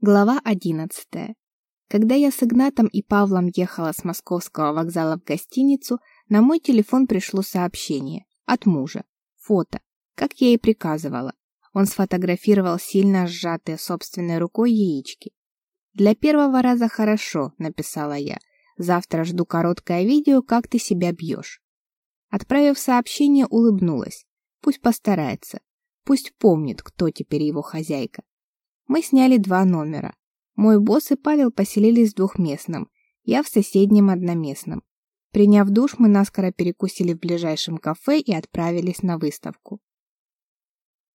Глава 11. Когда я с Игнатом и Павлом ехала с московского вокзала в гостиницу, на мой телефон пришло сообщение от мужа. Фото, как я и приказывала. Он сфотографировал сильно сжатые собственной рукой яички. «Для первого раза хорошо», — написала я. «Завтра жду короткое видео, как ты себя бьешь». Отправив сообщение, улыбнулась. Пусть постарается. Пусть помнит, кто теперь его хозяйка. Мы сняли два номера. Мой босс и Павел поселились в двухместном, я в соседнем одноместном. Приняв душ, мы наскоро перекусили в ближайшем кафе и отправились на выставку.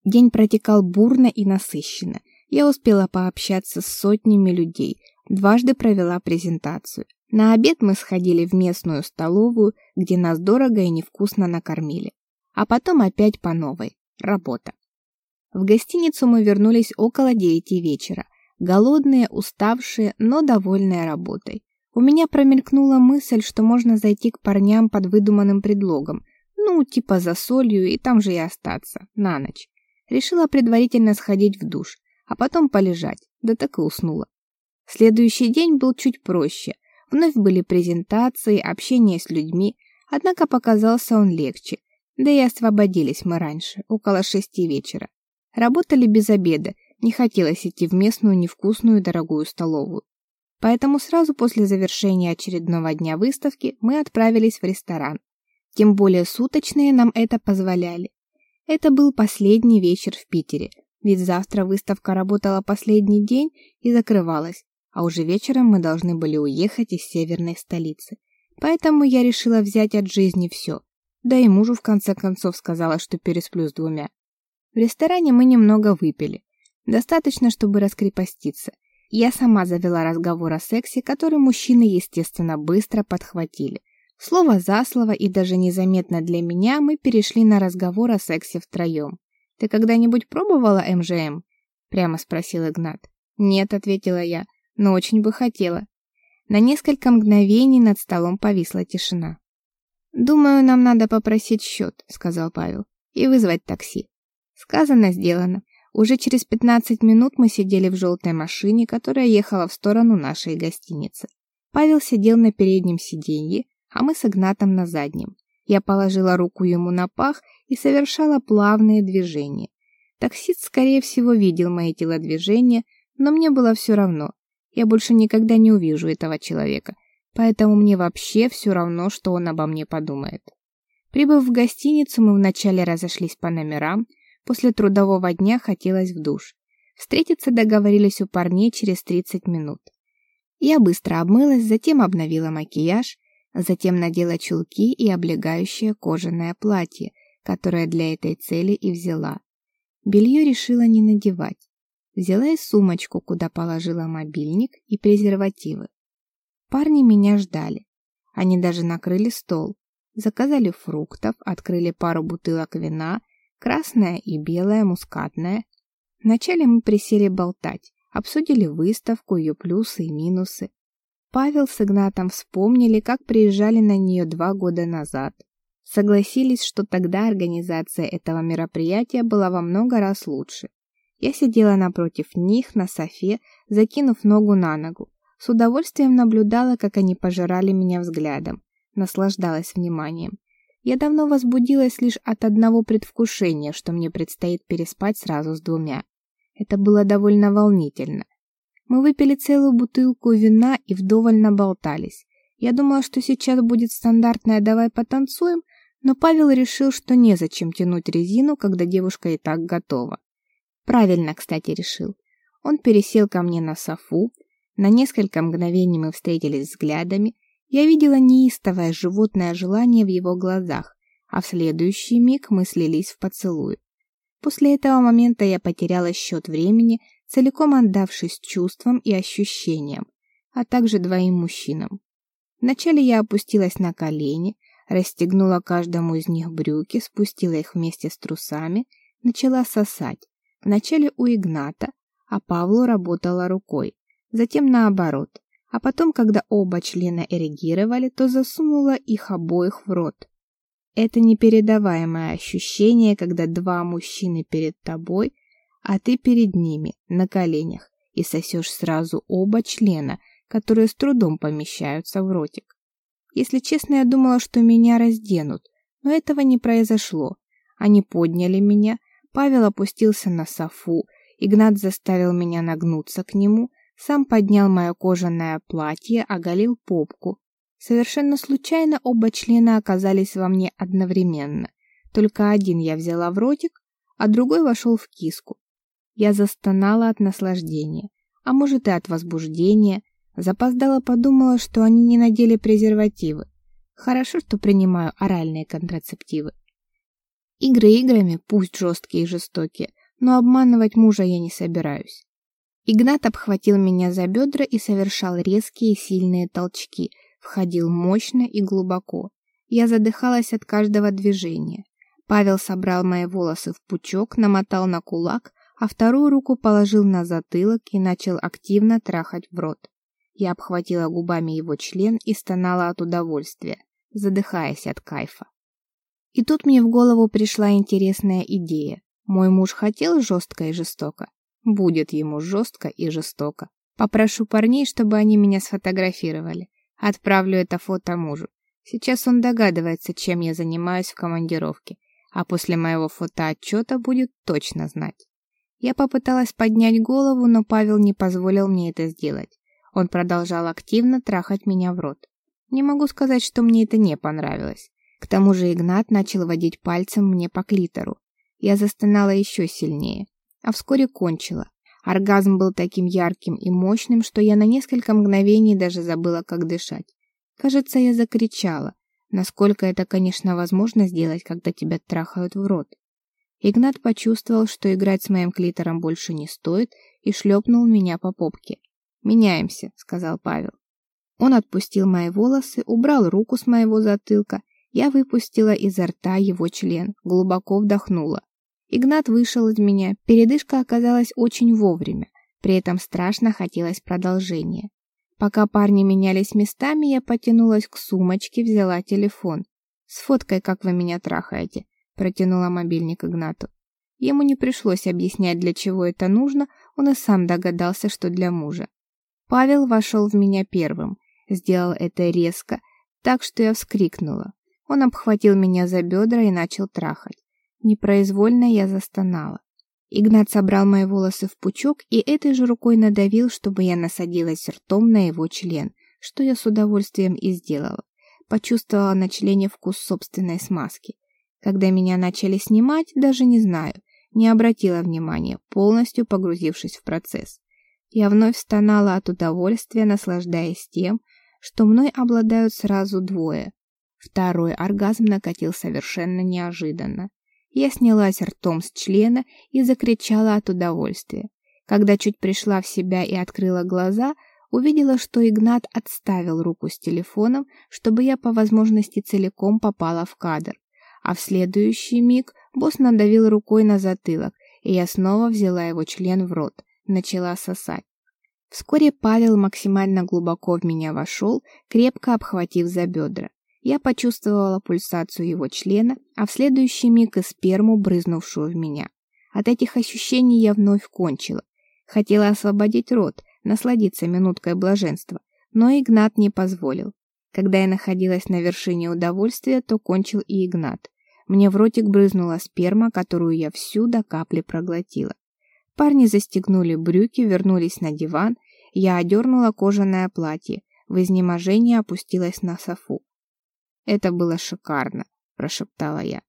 День протекал бурно и насыщенно. Я успела пообщаться с сотнями людей, дважды провела презентацию. На обед мы сходили в местную столовую, где нас дорого и невкусно накормили. А потом опять по новой. Работа. В гостиницу мы вернулись около девяти вечера, голодные, уставшие, но довольные работой. У меня промелькнула мысль, что можно зайти к парням под выдуманным предлогом, ну, типа за солью и там же и остаться, на ночь. Решила предварительно сходить в душ, а потом полежать, да так и уснула. Следующий день был чуть проще. Вновь были презентации, общение с людьми, однако показался он легче. Да и освободились мы раньше, около шести вечера. Работали без обеда, не хотелось идти в местную невкусную дорогую столовую. Поэтому сразу после завершения очередного дня выставки мы отправились в ресторан. Тем более суточные нам это позволяли. Это был последний вечер в Питере, ведь завтра выставка работала последний день и закрывалась, а уже вечером мы должны были уехать из северной столицы. Поэтому я решила взять от жизни все. Да и мужу в конце концов сказала, что пересплю с двумя. В ресторане мы немного выпили. Достаточно, чтобы раскрепоститься. Я сама завела разговор о сексе, который мужчины, естественно, быстро подхватили. Слово за слово и даже незаметно для меня мы перешли на разговор о сексе втроем. «Ты когда-нибудь пробовала МЖМ?» — прямо спросил Игнат. «Нет», — ответила я, — «но очень бы хотела». На несколько мгновений над столом повисла тишина. «Думаю, нам надо попросить счет», — сказал Павел, — «и вызвать такси». Сказано, сделано. Уже через 15 минут мы сидели в желтой машине, которая ехала в сторону нашей гостиницы. Павел сидел на переднем сиденье, а мы с Игнатом на заднем. Я положила руку ему на пах и совершала плавные движения. Таксист, скорее всего, видел мои телодвижения, но мне было все равно. Я больше никогда не увижу этого человека, поэтому мне вообще все равно, что он обо мне подумает. Прибыв в гостиницу, мы вначале разошлись по номерам, После трудового дня хотелось в душ. Встретиться договорились у парней через 30 минут. Я быстро обмылась, затем обновила макияж, затем надела чулки и облегающее кожаное платье, которое для этой цели и взяла. Белье решила не надевать. Взяла и сумочку, куда положила мобильник и презервативы. Парни меня ждали. Они даже накрыли стол, заказали фруктов, открыли пару бутылок вина красная и белая, мускатная. Вначале мы присели болтать, обсудили выставку, ее плюсы и минусы. Павел с Игнатом вспомнили, как приезжали на нее два года назад. Согласились, что тогда организация этого мероприятия была во много раз лучше. Я сидела напротив них на софе, закинув ногу на ногу. С удовольствием наблюдала, как они пожирали меня взглядом, наслаждалась вниманием. Я давно возбудилась лишь от одного предвкушения, что мне предстоит переспать сразу с двумя. Это было довольно волнительно. Мы выпили целую бутылку вина и вдоволь наболтались. Я думала, что сейчас будет стандартное «давай потанцуем», но Павел решил, что незачем тянуть резину, когда девушка и так готова. Правильно, кстати, решил. Он пересел ко мне на софу. На несколько мгновений мы встретились взглядами, я видела неистовое животное желание в его глазах, а в следующий миг мы слились в поцелуй. После этого момента я потеряла счет времени, целиком отдавшись чувствам и ощущениям, а также двоим мужчинам. Вначале я опустилась на колени, расстегнула каждому из них брюки, спустила их вместе с трусами, начала сосать. Вначале у Игната, а Павлу работала рукой, затем наоборот. А потом, когда оба члена эрегировали, то засунула их обоих в рот. Это непередаваемое ощущение, когда два мужчины перед тобой, а ты перед ними, на коленях, и сосешь сразу оба члена, которые с трудом помещаются в ротик. Если честно, я думала, что меня разденут, но этого не произошло. Они подняли меня, Павел опустился на софу, Игнат заставил меня нагнуться к нему, сам поднял мое кожаное платье, оголил попку. Совершенно случайно оба члена оказались во мне одновременно. Только один я взяла в ротик, а другой вошел в киску. Я застонала от наслаждения, а может и от возбуждения. Запоздала подумала, что они не надели презервативы. Хорошо, что принимаю оральные контрацептивы. Игры играми, пусть жесткие и жестокие, но обманывать мужа я не собираюсь. Игнат обхватил меня за бедра и совершал резкие сильные толчки, входил мощно и глубоко. Я задыхалась от каждого движения. Павел собрал мои волосы в пучок, намотал на кулак, а вторую руку положил на затылок и начал активно трахать в рот. Я обхватила губами его член и стонала от удовольствия, задыхаясь от кайфа. И тут мне в голову пришла интересная идея. Мой муж хотел жестко и жестоко. Будет ему жестко и жестоко. Попрошу парней, чтобы они меня сфотографировали. Отправлю это фото мужу. Сейчас он догадывается, чем я занимаюсь в командировке, а после моего фотоотчета будет точно знать. Я попыталась поднять голову, но Павел не позволил мне это сделать. Он продолжал активно трахать меня в рот. Не могу сказать, что мне это не понравилось. К тому же Игнат начал водить пальцем мне по клитору. Я застонала еще сильнее, а вскоре кончила. Оргазм был таким ярким и мощным, что я на несколько мгновений даже забыла, как дышать. Кажется, я закричала. Насколько это, конечно, возможно сделать, когда тебя трахают в рот. Игнат почувствовал, что играть с моим клитором больше не стоит, и шлепнул меня по попке. «Меняемся», — сказал Павел. Он отпустил мои волосы, убрал руку с моего затылка я выпустила изо рта его член, глубоко вдохнула. Игнат вышел из меня, передышка оказалась очень вовремя, при этом страшно хотелось продолжения. Пока парни менялись местами, я потянулась к сумочке, взяла телефон. «С фоткой, как вы меня трахаете», — протянула мобильник Игнату. Ему не пришлось объяснять, для чего это нужно, он и сам догадался, что для мужа. Павел вошел в меня первым, сделал это резко, так что я вскрикнула. Он обхватил меня за бедра и начал трахать. Непроизвольно я застонала. Игнат собрал мои волосы в пучок и этой же рукой надавил, чтобы я насадилась ртом на его член, что я с удовольствием и сделала. Почувствовала на члене вкус собственной смазки. Когда меня начали снимать, даже не знаю, не обратила внимания, полностью погрузившись в процесс. Я вновь стонала от удовольствия, наслаждаясь тем, что мной обладают сразу двое. Второй оргазм накатил совершенно неожиданно. Я снялась ртом с члена и закричала от удовольствия. Когда чуть пришла в себя и открыла глаза, увидела, что Игнат отставил руку с телефоном, чтобы я по возможности целиком попала в кадр. А в следующий миг босс надавил рукой на затылок, и я снова взяла его член в рот, начала сосать. Вскоре Павел максимально глубоко в меня вошел, крепко обхватив за бедра. Я почувствовала пульсацию его члена, а в следующий миг и сперму, брызнувшую в меня. От этих ощущений я вновь кончила. Хотела освободить рот, насладиться минуткой блаженства, но Игнат не позволил. Когда я находилась на вершине удовольствия, то кончил и Игнат. Мне в ротик брызнула сперма, которую я всю до капли проглотила. Парни застегнули брюки, вернулись на диван, я одернула кожаное платье, в изнеможении опустилась на софу. Это было шикарно, прошептала я.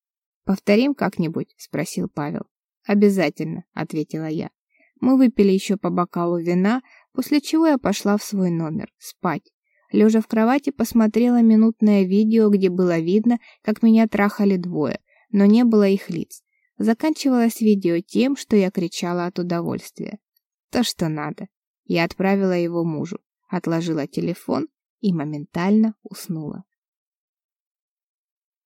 Повторим как-нибудь, спросил Павел. Обязательно, ответила я. Мы выпили еще по бокалу вина, после чего я пошла в свой номер спать. Лежа в кровати, посмотрела минутное видео, где было видно, как меня трахали двое, но не было их лиц. Заканчивалось видео тем, что я кричала от удовольствия. То, что надо. Я отправила его мужу, отложила телефон и моментально уснула.